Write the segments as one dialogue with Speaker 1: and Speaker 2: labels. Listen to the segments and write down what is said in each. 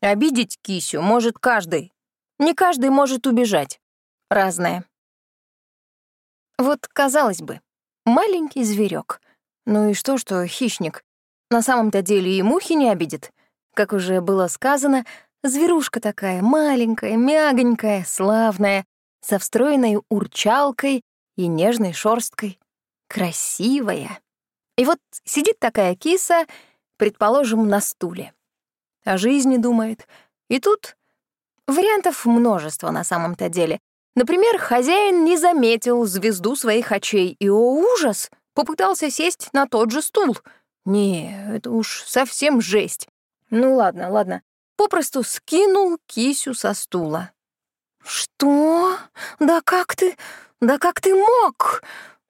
Speaker 1: Обидеть кисю может каждый. Не каждый может убежать. Разное. Вот, казалось бы, маленький зверек. Ну и что, что хищник? На самом-то деле и мухи не обидит. Как уже было сказано, зверушка такая маленькая, мягонькая, славная, со встроенной урчалкой и нежной шорсткой. Красивая. И вот сидит такая киса, предположим, на стуле. О жизни думает. И тут вариантов множество на самом-то деле. Например, хозяин не заметил звезду своих очей и, о ужас, попытался сесть на тот же стул. Не, это уж совсем жесть. Ну ладно, ладно. Попросту скинул кисю со стула. «Что? Да как ты... Да как ты мог?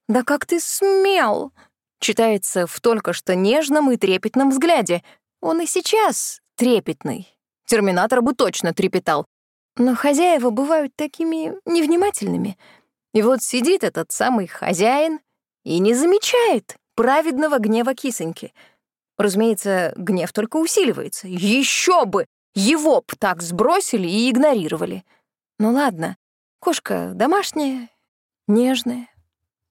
Speaker 1: Да как ты смел?» Читается в только что нежном и трепетном взгляде. Он и сейчас трепетный. Терминатор бы точно трепетал. Но хозяева бывают такими невнимательными. И вот сидит этот самый хозяин и не замечает праведного гнева кисоньки. Разумеется, гнев только усиливается. Еще бы! Его б так сбросили и игнорировали. Ну ладно, кошка домашняя, нежная,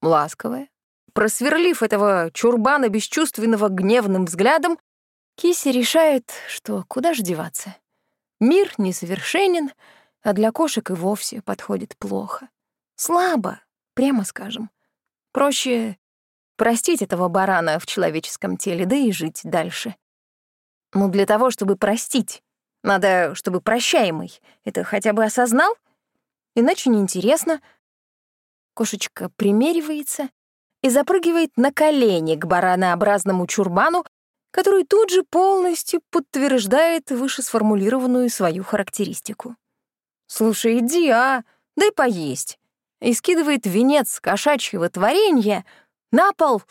Speaker 1: ласковая. Просверлив этого чурбана бесчувственного гневным взглядом, Киси решает, что куда же деваться. Мир несовершенен, а для кошек и вовсе подходит плохо. Слабо, прямо скажем. Проще простить этого барана в человеческом теле, да и жить дальше. Но для того, чтобы простить, надо, чтобы прощаемый это хотя бы осознал, иначе неинтересно. Кошечка примеривается и запрыгивает на колени к баранообразному чурбану, который тут же полностью подтверждает выше сформулированную свою характеристику. «Слушай, иди, а, дай поесть!» и скидывает венец кошачьего творения на пол,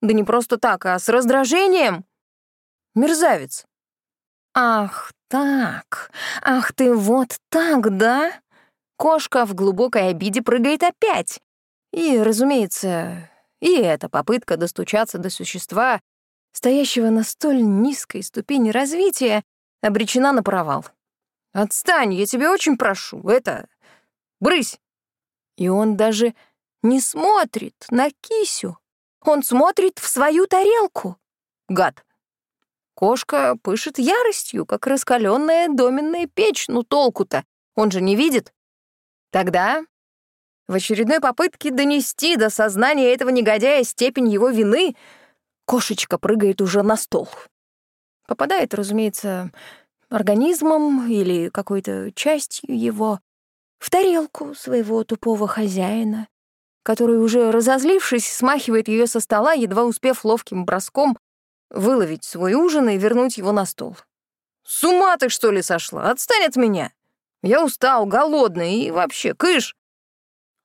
Speaker 1: да не просто так, а с раздражением. Мерзавец. «Ах так, ах ты вот так, да?» Кошка в глубокой обиде прыгает опять. И, разумеется, и эта попытка достучаться до существа стоящего на столь низкой ступени развития, обречена на провал. «Отстань, я тебя очень прошу, это... брысь!» И он даже не смотрит на кисю. Он смотрит в свою тарелку. Гад. Кошка пышет яростью, как раскаленная доменная печь, ну толку-то, он же не видит. Тогда, в очередной попытке донести до сознания этого негодяя степень его вины, Кошечка прыгает уже на стол. Попадает, разумеется, организмом или какой-то частью его в тарелку своего тупого хозяина, который, уже разозлившись, смахивает ее со стола, едва успев ловким броском выловить свой ужин и вернуть его на стол. «С ума ты, что ли, сошла? Отстань от меня! Я устал, голодный и вообще, кыш!»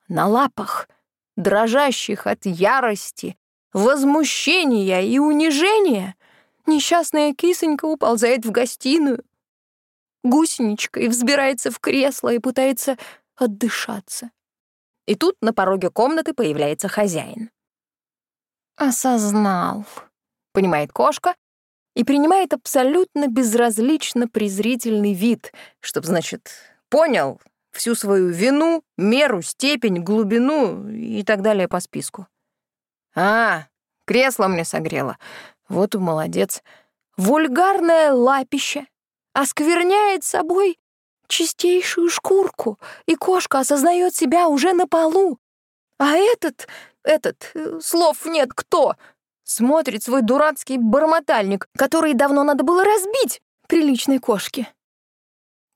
Speaker 1: На лапах, дрожащих от ярости, возмущения и унижения, несчастная кисонька уползает в гостиную. Гусеничкой взбирается в кресло и пытается отдышаться. И тут на пороге комнаты появляется хозяин. «Осознал», — понимает кошка, и принимает абсолютно безразлично презрительный вид, чтоб, значит, понял всю свою вину, меру, степень, глубину и так далее по списку. А, кресло мне согрело. Вот и молодец. Вульгарное лапище оскверняет собой чистейшую шкурку, и кошка осознает себя уже на полу. А этот, этот, э, слов нет кто, смотрит свой дурацкий бормотальник, который давно надо было разбить приличной кошке.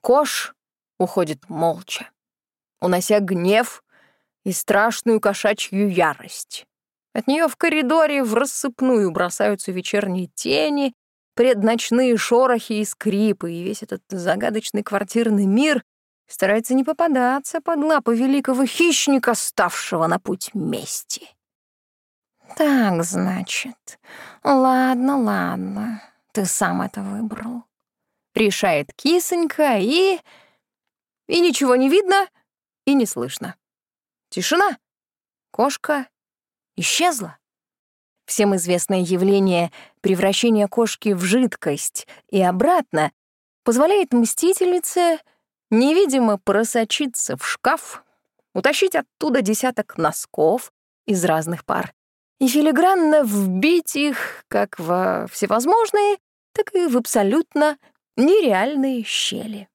Speaker 1: Кош уходит молча, унося гнев и страшную кошачью ярость. От нее в коридоре в рассыпную бросаются вечерние тени, предночные шорохи и скрипы, и весь этот загадочный квартирный мир старается не попадаться под лапы великого хищника, ставшего на путь мести. «Так, значит, ладно, ладно, ты сам это выбрал», — решает кисонька, и... И ничего не видно, и не слышно. Тишина. Кошка исчезла. Всем известное явление превращения кошки в жидкость и обратно позволяет мстительнице невидимо просочиться в шкаф, утащить оттуда десяток носков из разных пар и филигранно вбить их как во всевозможные, так и в абсолютно нереальные щели.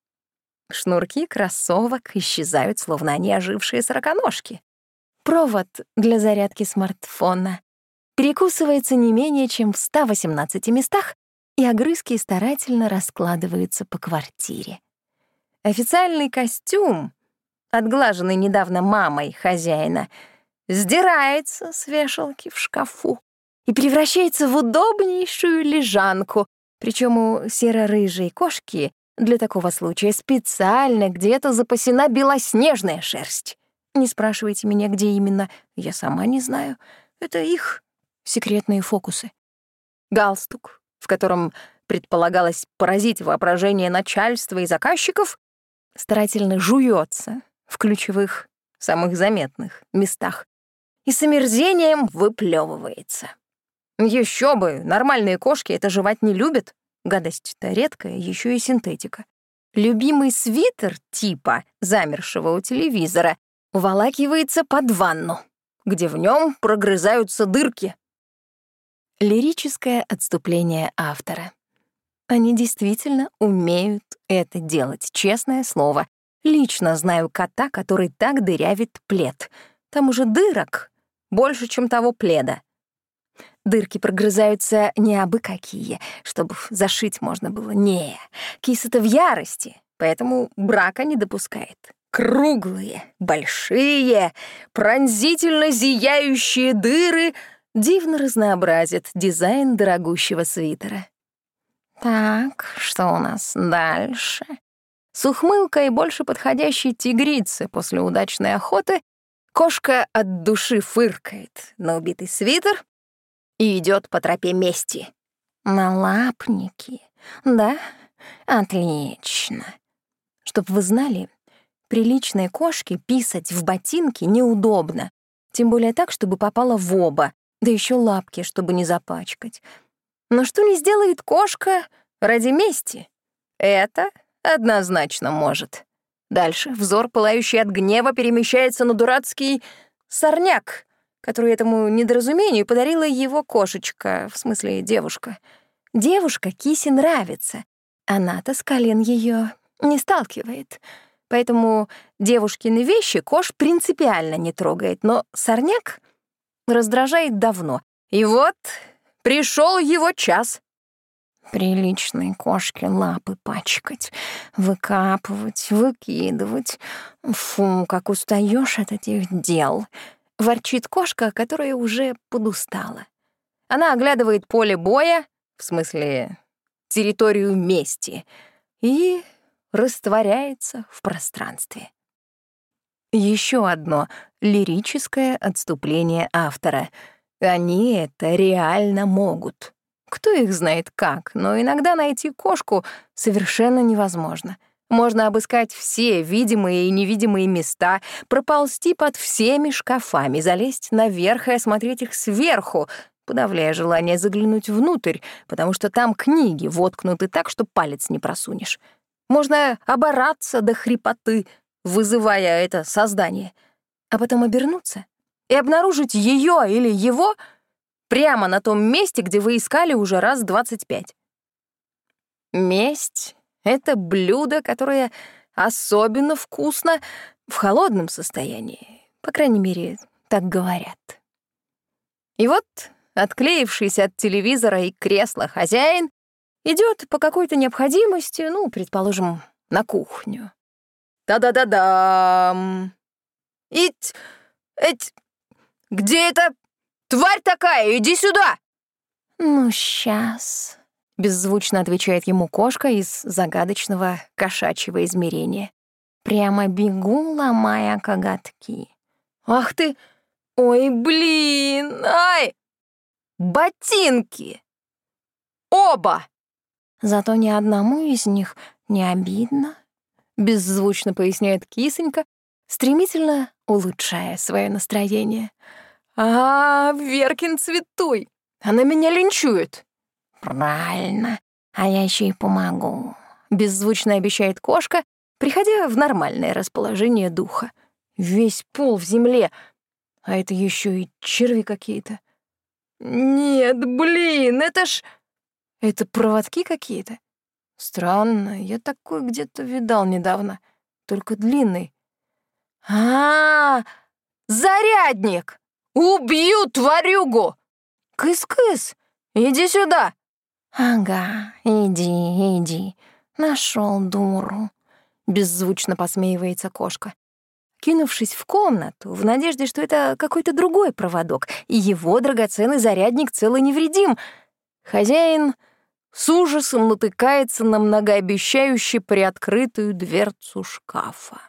Speaker 1: Шнурки кроссовок исчезают, словно они ожившие сороконожки. Провод для зарядки смартфона перекусывается не менее чем в 118 местах, и огрызки старательно раскладываются по квартире. Официальный костюм, отглаженный недавно мамой хозяина, сдирается с вешалки в шкафу и превращается в удобнейшую лежанку, причем у серо-рыжей кошки для такого случая специально где-то запасена белоснежная шерсть. Не спрашивайте меня, где именно, я сама не знаю. Это их секретные фокусы. Галстук, в котором предполагалось поразить воображение начальства и заказчиков, старательно жуется в ключевых, самых заметных местах и с омерзением выплевывается. Еще бы, нормальные кошки это жевать не любят. Гадость-то редкая, еще и синтетика. Любимый свитер типа замершего у телевизора уволакивается под ванну, где в нем прогрызаются дырки. Лирическое отступление автора. Они действительно умеют это делать, честное слово. Лично знаю кота, который так дырявит плед. Там уже дырок больше, чем того пледа. Дырки прогрызаются не абы какие, чтобы зашить можно было. Не, киса-то в ярости, поэтому брака не допускает. Круглые, большие, пронзительно зияющие дыры дивно разнообразят дизайн дорогущего свитера. Так, что у нас дальше? С ухмылкой больше подходящей тигрицы после удачной охоты кошка от души фыркает на убитый свитер и идет по тропе мести. На лапники. Да? Отлично. Чтоб вы знали, приличной кошке писать в ботинки неудобно. Тем более так, чтобы попало в оба, да еще лапки, чтобы не запачкать. Но что не сделает кошка ради мести? Это однозначно может. Дальше взор, пылающий от гнева, перемещается на дурацкий сорняк, который этому недоразумению подарила его кошечка, в смысле девушка. Девушка Кисе нравится. Она-то с колен ее не сталкивает. Поэтому девушкины вещи кош принципиально не трогает, но сорняк раздражает давно. И вот пришел его час. Приличные кошки лапы пачкать, выкапывать, выкидывать. Фу, как устаешь от этих дел. Ворчит кошка, которая уже подустала. Она оглядывает поле боя, в смысле территорию мести, и растворяется в пространстве. Еще одно лирическое отступление автора. Они это реально могут. Кто их знает как, но иногда найти кошку совершенно невозможно — можно обыскать все видимые и невидимые места, проползти под всеми шкафами, залезть наверх и осмотреть их сверху, подавляя желание заглянуть внутрь, потому что там книги воткнуты так, что палец не просунешь. Можно обораться до хрипоты, вызывая это создание, а потом обернуться и обнаружить ее или его прямо на том месте, где вы искали уже раз двадцать пять. Месть это блюдо, которое особенно вкусно в холодном состоянии. По крайней мере, так говорят. И вот, отклеившийся от телевизора и кресла хозяин, идет по какой-то необходимости, ну, предположим, на кухню. Та-да-да-дам! Ить, эть, где эта тварь такая? Иди сюда! Ну, сейчас. Беззвучно отвечает ему кошка из загадочного кошачьего измерения. Прямо бегу, ломая коготки. Ах ты! Ой, блин! Ай! Ботинки! Оба! Зато ни одному из них не обидно, беззвучно поясняет кисонька, стремительно улучшая свое настроение. А, Веркин цветуй! Она меня линчует. «Правильно, а я еще и помогу. беззвучно обещает кошка, приходя в нормальное расположение духа. Весь пол в земле, а это еще и черви какие-то. Нет, блин, это ж... Это проводки какие-то. Странно, я такой где-то видал недавно, только длинный. А, -а, -а зарядник! Убью тварюгу! Кыс-кыс, иди сюда. Ага, иди, иди. Нашел дуру. Беззвучно посмеивается кошка. Кинувшись в комнату, в надежде, что это какой-то другой проводок, и его драгоценный зарядник целый невредим, хозяин с ужасом натыкается на многообещающе приоткрытую дверцу шкафа.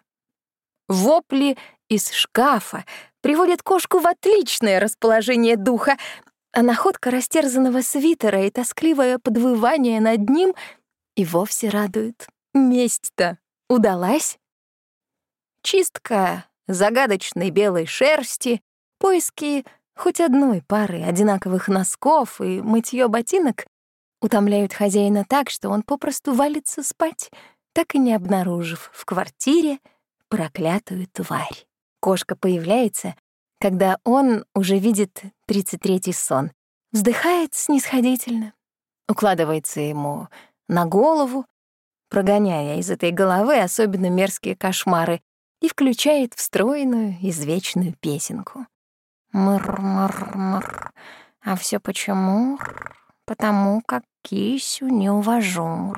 Speaker 1: Вопли из шкафа приводят кошку в отличное расположение духа, а находка растерзанного свитера и тоскливое подвывание над ним и вовсе радует. Месть-то удалась. Чистка загадочной белой шерсти, поиски хоть одной пары одинаковых носков и мытье ботинок утомляют хозяина так, что он попросту валится спать, так и не обнаружив в квартире проклятую тварь. Кошка появляется, когда он уже видит 33-й сон, вздыхает снисходительно, укладывается ему на голову, прогоняя из этой головы особенно мерзкие кошмары, и включает встроенную извечную песенку. Мр-мр-мр. А все почему? Потому как кисю не увожу.